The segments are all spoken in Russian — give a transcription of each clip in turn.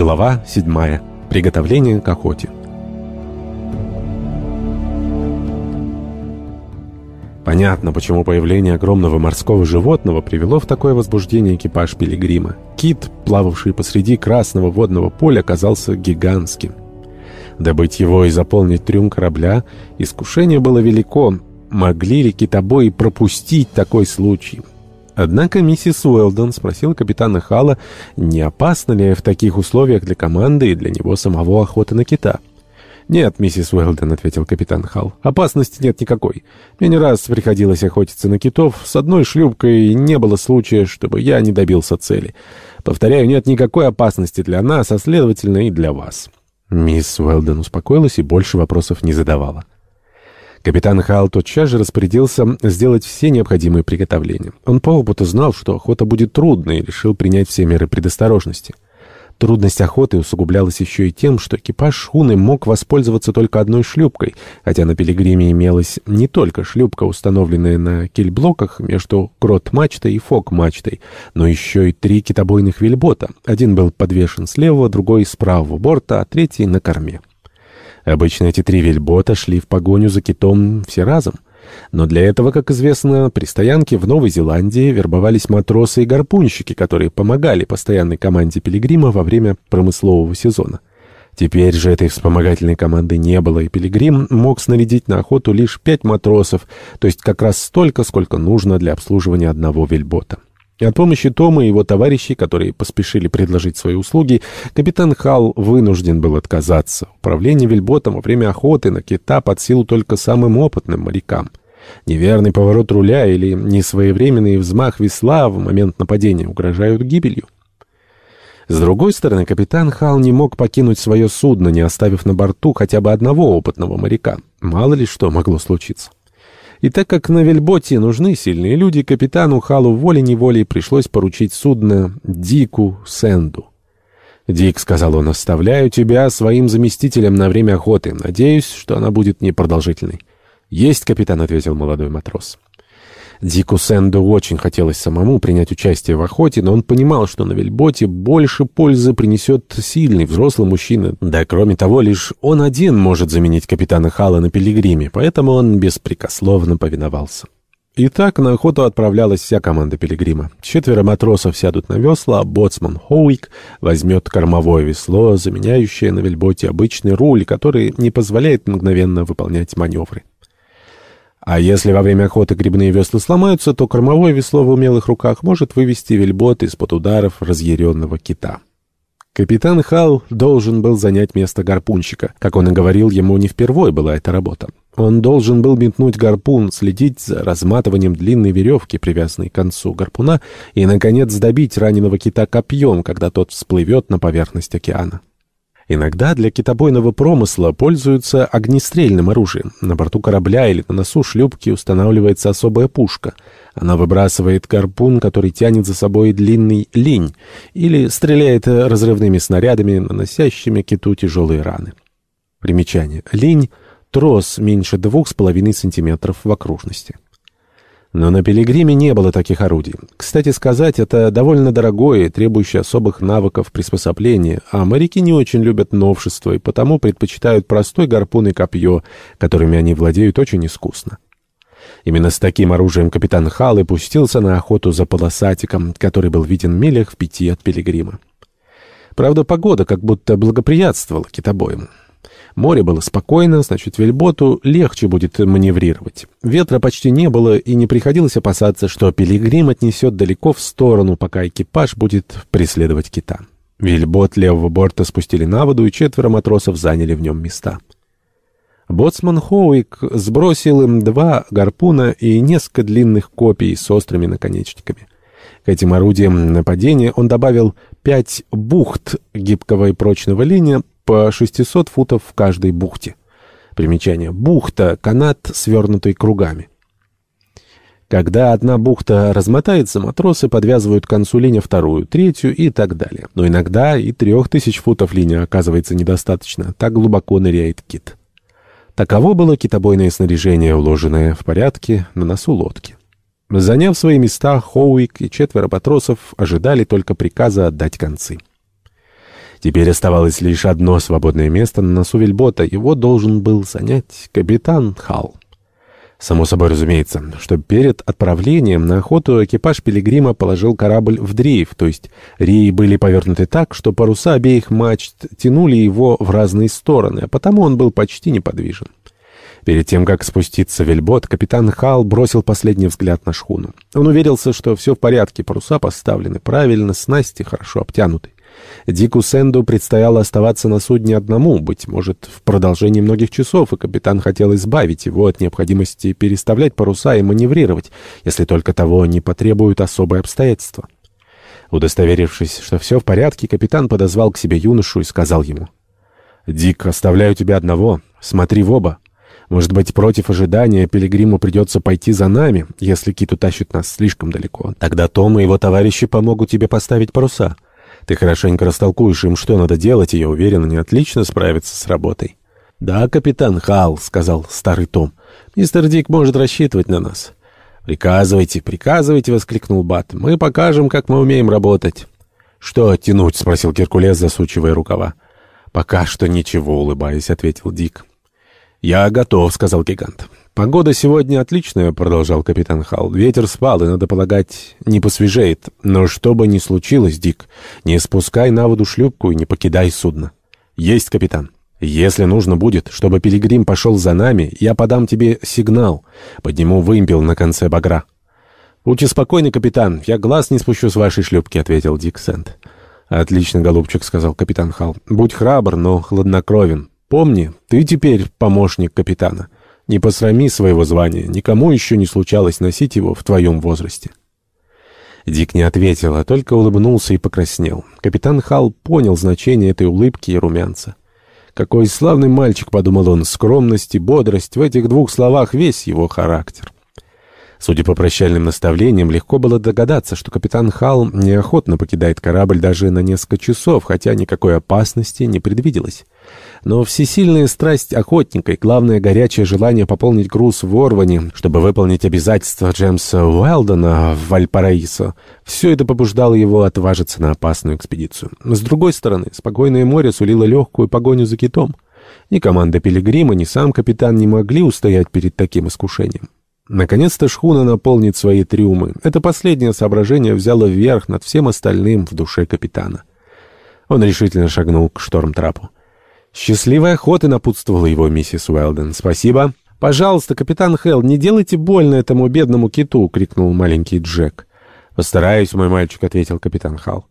Глава 7. Приготовление к охоте. Понятно, почему появление огромного морского животного привело в такое возбуждение экипаж Пилигрима. Кит, плававший посреди красного водного поля, оказался гигантским. Добыть его и заполнить трюм корабля искушение было велико. Могли ли китобои пропустить такой случай? Однако миссис Уэлдон спросила капитана Хала, не опасно ли в таких условиях для команды и для него самого охота на кита. «Нет, миссис Уэлдон», — ответил капитан Халл, — «опасности нет никакой. Мне не раз приходилось охотиться на китов. С одной шлюпкой не было случая, чтобы я не добился цели. Повторяю, нет никакой опасности для нас, а следовательно и для вас». Мисс Уэлдон успокоилась и больше вопросов не задавала. Капитан Хал тотчас же распорядился сделать все необходимые приготовления. Он по опыту знал, что охота будет трудной, и решил принять все меры предосторожности. Трудность охоты усугублялась еще и тем, что экипаж шхуны мог воспользоваться только одной шлюпкой, хотя на пилигриме имелась не только шлюпка, установленная на кельблоках между крот-мачтой и фок-мачтой, но еще и три китобойных вельбота. Один был подвешен с левого, другой с правого борта, а третий на корме. Обычно эти три вельбота шли в погоню за китом все разом. Но для этого, как известно, при стоянке в Новой Зеландии вербовались матросы и гарпунщики, которые помогали постоянной команде Пилигрима во время промыслового сезона. Теперь же этой вспомогательной команды не было, и Пилигрим мог снарядить на охоту лишь пять матросов, то есть как раз столько, сколько нужно для обслуживания одного вельбота. От помощи Тома и его товарищей, которые поспешили предложить свои услуги, капитан Халл вынужден был отказаться. Управление вельботом во время охоты на кита под силу только самым опытным морякам. Неверный поворот руля или несвоевременный взмах весла в момент нападения угрожают гибелью. С другой стороны, капитан Хал не мог покинуть свое судно, не оставив на борту хотя бы одного опытного моряка. Мало ли что могло случиться. И так как на вельботе нужны сильные люди, капитану Халу волей-неволей пришлось поручить судно Дику Сэнду. «Дик», — сказал он, — «оставляю тебя своим заместителем на время охоты. Надеюсь, что она будет непродолжительной». «Есть, капитан», — ответил молодой матрос. Дику Сэнду очень хотелось самому принять участие в охоте, но он понимал, что на вельботе больше пользы принесет сильный взрослый мужчина. Да, кроме того, лишь он один может заменить капитана Хала на пилигриме, поэтому он беспрекословно повиновался. Итак, на охоту отправлялась вся команда пилигрима. Четверо матросов сядут на весла, а боцман Хоуик возьмет кормовое весло, заменяющее на вельботе обычный руль, который не позволяет мгновенно выполнять маневры. А если во время охоты грибные весла сломаются, то кормовое весло в умелых руках может вывести вельбот из-под ударов разъяренного кита. Капитан Хал должен был занять место гарпунщика. Как он и говорил, ему не впервой была эта работа. Он должен был метнуть гарпун, следить за разматыванием длинной веревки, привязанной к концу гарпуна, и, наконец, добить раненого кита копьем, когда тот всплывет на поверхность океана. Иногда для китобойного промысла пользуются огнестрельным оружием. На борту корабля или на носу шлюпки устанавливается особая пушка. Она выбрасывает гарпун, который тянет за собой длинный линь, или стреляет разрывными снарядами, наносящими киту тяжелые раны. Примечание. Линь — трос меньше двух с половиной сантиметров в окружности. Но на Пилигриме не было таких орудий. Кстати сказать, это довольно дорогое и требующее особых навыков приспособления, а моряки не очень любят новшества и потому предпочитают простой гарпун и копье, которыми они владеют очень искусно. Именно с таким оружием капитан Халлы пустился на охоту за полосатиком, который был виден в милях в пяти от Пилигрима. Правда, погода как будто благоприятствовала китобоям. Море было спокойно, значит, вельботу легче будет маневрировать. Ветра почти не было, и не приходилось опасаться, что пилигрим отнесет далеко в сторону, пока экипаж будет преследовать кита. Вельбот левого борта спустили на воду, и четверо матросов заняли в нем места. Боцман Хоуик сбросил им два гарпуна и несколько длинных копий с острыми наконечниками. К этим орудиям нападения он добавил пять бухт гибкого и прочного линия, по 600 футов в каждой бухте. Примечание. Бухта — канат, свернутый кругами. Когда одна бухта размотается, матросы подвязывают к концу линия вторую, третью и так далее. Но иногда и трех тысяч футов линия оказывается недостаточно, так глубоко ныряет кит. Таково было китобойное снаряжение, уложенное в порядке на носу лодки. Заняв свои места, Хоуик и четверо матросов ожидали только приказа отдать концы. Теперь оставалось лишь одно свободное место на носу вельбота. Его должен был занять капитан Халл. Само собой разумеется, что перед отправлением на охоту экипаж Пилигрима положил корабль в дрейф, то есть реи были повернуты так, что паруса обеих мачт тянули его в разные стороны, а потому он был почти неподвижен. Перед тем, как спуститься в вельбот, капитан Хал бросил последний взгляд на шхуну. Он уверился, что все в порядке, паруса поставлены правильно, снасти хорошо обтянуты. Дику Сэнду предстояло оставаться на судне одному, быть может, в продолжении многих часов, и капитан хотел избавить его от необходимости переставлять паруса и маневрировать, если только того не потребуют особые обстоятельства. Удостоверившись, что все в порядке, капитан подозвал к себе юношу и сказал ему, «Дик, оставляю тебя одного, смотри в оба». Может быть, против ожидания Пилигриму придется пойти за нами, если Кит утащит нас слишком далеко. Тогда Том и его товарищи помогут тебе поставить паруса. Ты хорошенько растолкуешь им, что надо делать, и я уверен, они отлично справятся с работой. «Да, капитан Хал», — сказал старый Том. «Мистер Дик может рассчитывать на нас». «Приказывайте, приказывайте», — воскликнул Бат. «Мы покажем, как мы умеем работать». «Что тянуть?» — спросил Геркулес, засучивая рукава. «Пока что ничего», — улыбаясь, ответил Дик. «Я готов», — сказал гигант. «Погода сегодня отличная», — продолжал капитан Халл. «Ветер спал, и, надо полагать, не посвежеет. Но что бы ни случилось, Дик, не спускай на воду шлюпку и не покидай судно». «Есть, капитан». «Если нужно будет, чтобы Пилигрим пошел за нами, я подам тебе сигнал. Подниму вымпел на конце багра». «Будьте спокойны, капитан, я глаз не спущу с вашей шлюпки», — ответил Дик Сент. «Отлично, голубчик», — сказал капитан Халл. «Будь храбр, но хладнокровен. Помни, ты теперь помощник капитана. Не посрами своего звания, никому еще не случалось носить его в твоем возрасте». Дик не ответил, а только улыбнулся и покраснел. Капитан Хал понял значение этой улыбки и румянца. «Какой славный мальчик», — подумал он, — «скромность и бодрость — в этих двух словах весь его характер». Судя по прощальным наставлениям, легко было догадаться, что капитан Хал неохотно покидает корабль даже на несколько часов, хотя никакой опасности не предвиделось. Но всесильная страсть охотника и главное горячее желание пополнить груз в Орване, чтобы выполнить обязательства Джеймса Уэлдона в Вальпараисо, все это побуждало его отважиться на опасную экспедицию. С другой стороны, спокойное море сулило легкую погоню за китом. Ни команда Пилигрима, ни сам капитан не могли устоять перед таким искушением. Наконец-то шхуна наполнит свои трюмы. Это последнее соображение взяло вверх над всем остальным в душе капитана. Он решительно шагнул к шторм-трапу. «Счастливой охоты!» — напутствовала его миссис Уэлден. «Спасибо!» «Пожалуйста, капитан Хелл, не делайте больно этому бедному киту!» — крикнул маленький Джек. «Постараюсь, мой мальчик», — ответил капитан Халл.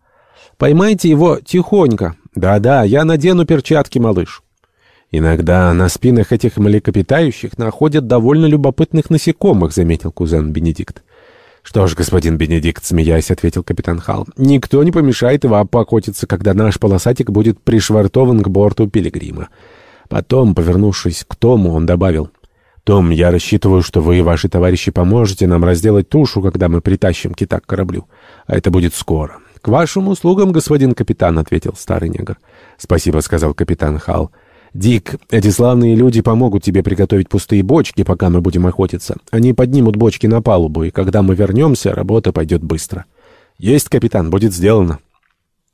«Поймайте его тихонько!» «Да-да, я надену перчатки, малыш!» «Иногда на спинах этих млекопитающих находят довольно любопытных насекомых», — заметил кузен Бенедикт. «Что ж, господин Бенедикт, смеясь, — ответил капитан Халл, — никто не помешает вам поохотиться, когда наш полосатик будет пришвартован к борту пилигрима». Потом, повернувшись к Тому, он добавил, «Том, я рассчитываю, что вы и ваши товарищи поможете нам разделать тушу, когда мы притащим кита к кораблю. А это будет скоро». «К вашим услугам, господин капитан», — ответил старый негр. «Спасибо», — сказал капитан Халл. «Дик, эти славные люди помогут тебе приготовить пустые бочки, пока мы будем охотиться. Они поднимут бочки на палубу, и когда мы вернемся, работа пойдет быстро». «Есть, капитан, будет сделано».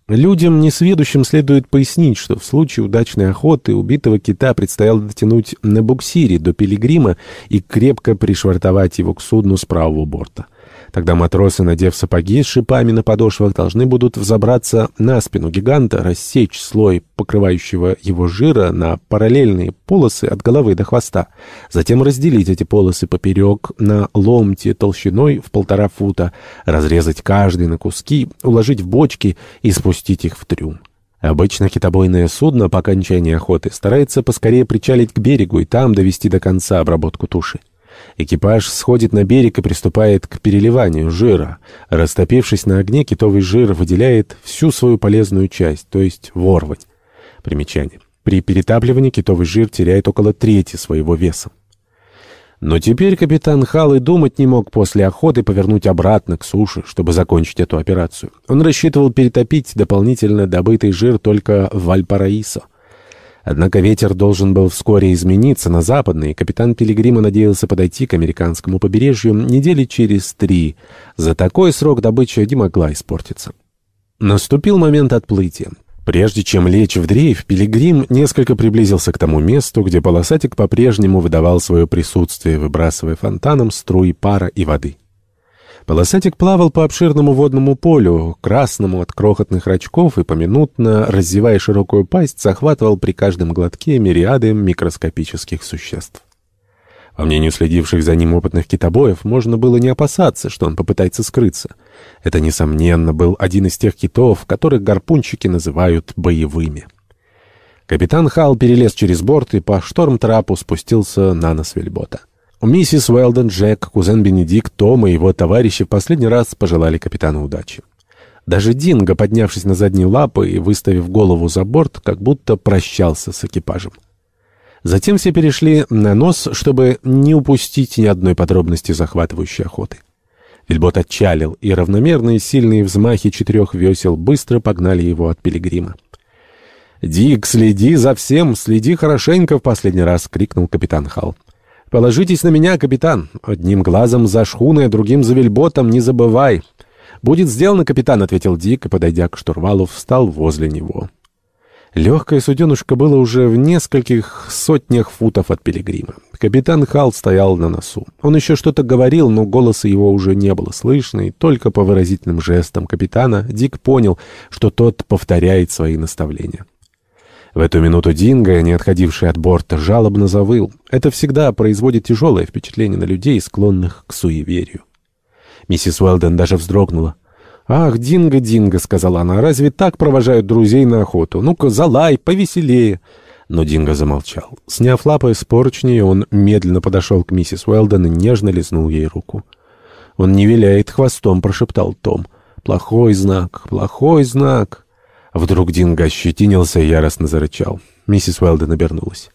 Людям, несведущим, следует пояснить, что в случае удачной охоты убитого кита предстояло дотянуть на буксире до пилигрима и крепко пришвартовать его к судну с правого борта. Тогда матросы, надев сапоги с шипами на подошвах, должны будут взобраться на спину гиганта, рассечь слой покрывающего его жира на параллельные полосы от головы до хвоста, затем разделить эти полосы поперек на ломти толщиной в полтора фута, разрезать каждый на куски, уложить в бочки и спустить их в трюм. Обычно китобойное судно по окончании охоты старается поскорее причалить к берегу и там довести до конца обработку туши. Экипаж сходит на берег и приступает к переливанию жира. Растопившись на огне, китовый жир выделяет всю свою полезную часть, то есть ворвать. Примечание. При перетапливании китовый жир теряет около трети своего веса. Но теперь капитан Хал и думать не мог после охоты повернуть обратно к суше, чтобы закончить эту операцию. Он рассчитывал перетопить дополнительно добытый жир только в Вальпараисо. Однако ветер должен был вскоре измениться на западный, и капитан Пилигрима надеялся подойти к американскому побережью недели через три. За такой срок добыча не могла испортиться. Наступил момент отплытия. Прежде чем лечь в дрейф, Пилигрим несколько приблизился к тому месту, где полосатик по-прежнему выдавал свое присутствие, выбрасывая фонтаном струи пара и воды. Полосатик плавал по обширному водному полю, красному от крохотных рачков, и поминутно, раздевая широкую пасть, захватывал при каждом глотке мириады микроскопических существ. По мнению следивших за ним опытных китобоев, можно было не опасаться, что он попытается скрыться. Это, несомненно, был один из тех китов, которых гарпунщики называют боевыми. Капитан Халл перелез через борт и по шторм-трапу спустился на нос вельбота. Миссис Уэлден, Джек, кузен Бенедикт, Том и его товарищи в последний раз пожелали капитану удачи. Даже Динго, поднявшись на задние лапы и выставив голову за борт, как будто прощался с экипажем. Затем все перешли на нос, чтобы не упустить ни одной подробности захватывающей охоты. Вильбот отчалил, и равномерные сильные взмахи четырех весел быстро погнали его от пилигрима. «Дик, следи за всем, следи хорошенько!» — в последний раз крикнул капитан Халл. «Положитесь на меня, капитан. Одним глазом за шхуной, а другим за вельботом, не забывай». «Будет сделано, капитан», — ответил Дик, и, подойдя к штурвалу, встал возле него. Легкое суденушка было уже в нескольких сотнях футов от пилигрима. Капитан Халл стоял на носу. Он еще что-то говорил, но голоса его уже не было слышно, и только по выразительным жестам капитана Дик понял, что тот повторяет свои наставления. В эту минуту Динго, не отходивший от борта, жалобно завыл. Это всегда производит тяжелое впечатление на людей, склонных к суеверию. Миссис Уэлден даже вздрогнула. «Ах, Динго, Динго», — сказала она, — «разве так провожают друзей на охоту? Ну-ка, залай, повеселее». Но Динго замолчал. Сняв лапы с поручней, он медленно подошел к миссис Уэлден и нежно лизнул ей руку. «Он не виляет хвостом», — прошептал Том. «Плохой знак, плохой знак». Вдруг Динго ощетинился и яростно зарычал. Миссис Уэлден обернулась.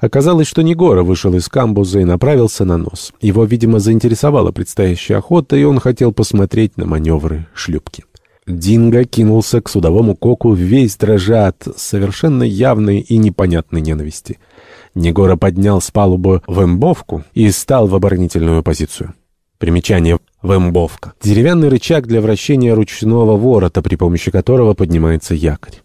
Оказалось, что Негора вышел из камбуза и направился на нос. Его, видимо, заинтересовала предстоящая охота, и он хотел посмотреть на маневры шлюпки. Динго кинулся к судовому коку весь дрожа от совершенно явной и непонятной ненависти. Негора поднял с палубы вымбовку и стал в оборонительную позицию. Примечание Вымбовка. Деревянный рычаг для вращения ручного ворота, при помощи которого поднимается якорь.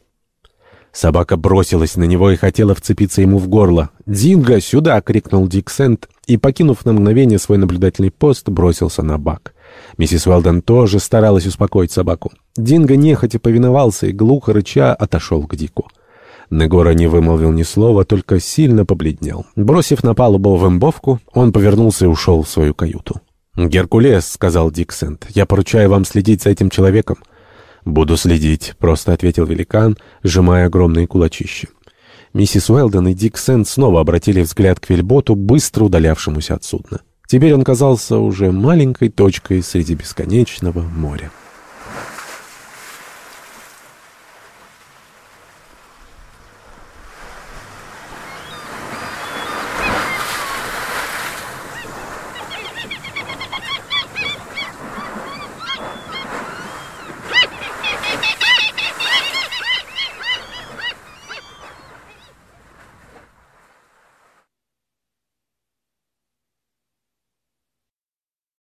Собака бросилась на него и хотела вцепиться ему в горло. «Динго, сюда!» — крикнул Дик Сент и, покинув на мгновение свой наблюдательный пост, бросился на бак. Миссис Уэлден тоже старалась успокоить собаку. Динго нехотя повиновался и, глухо рыча, отошел к Дику. Негора не вымолвил ни слова, только сильно побледнел. Бросив на палубу вымбовку, он повернулся и ушел в свою каюту. «Геркулес», — сказал Диксент, — «я поручаю вам следить за этим человеком». «Буду следить», — просто ответил великан, сжимая огромные кулачища. Миссис Уэлден и Дик Сент снова обратили взгляд к вельботу, быстро удалявшемуся от судна. Теперь он казался уже маленькой точкой среди бесконечного моря.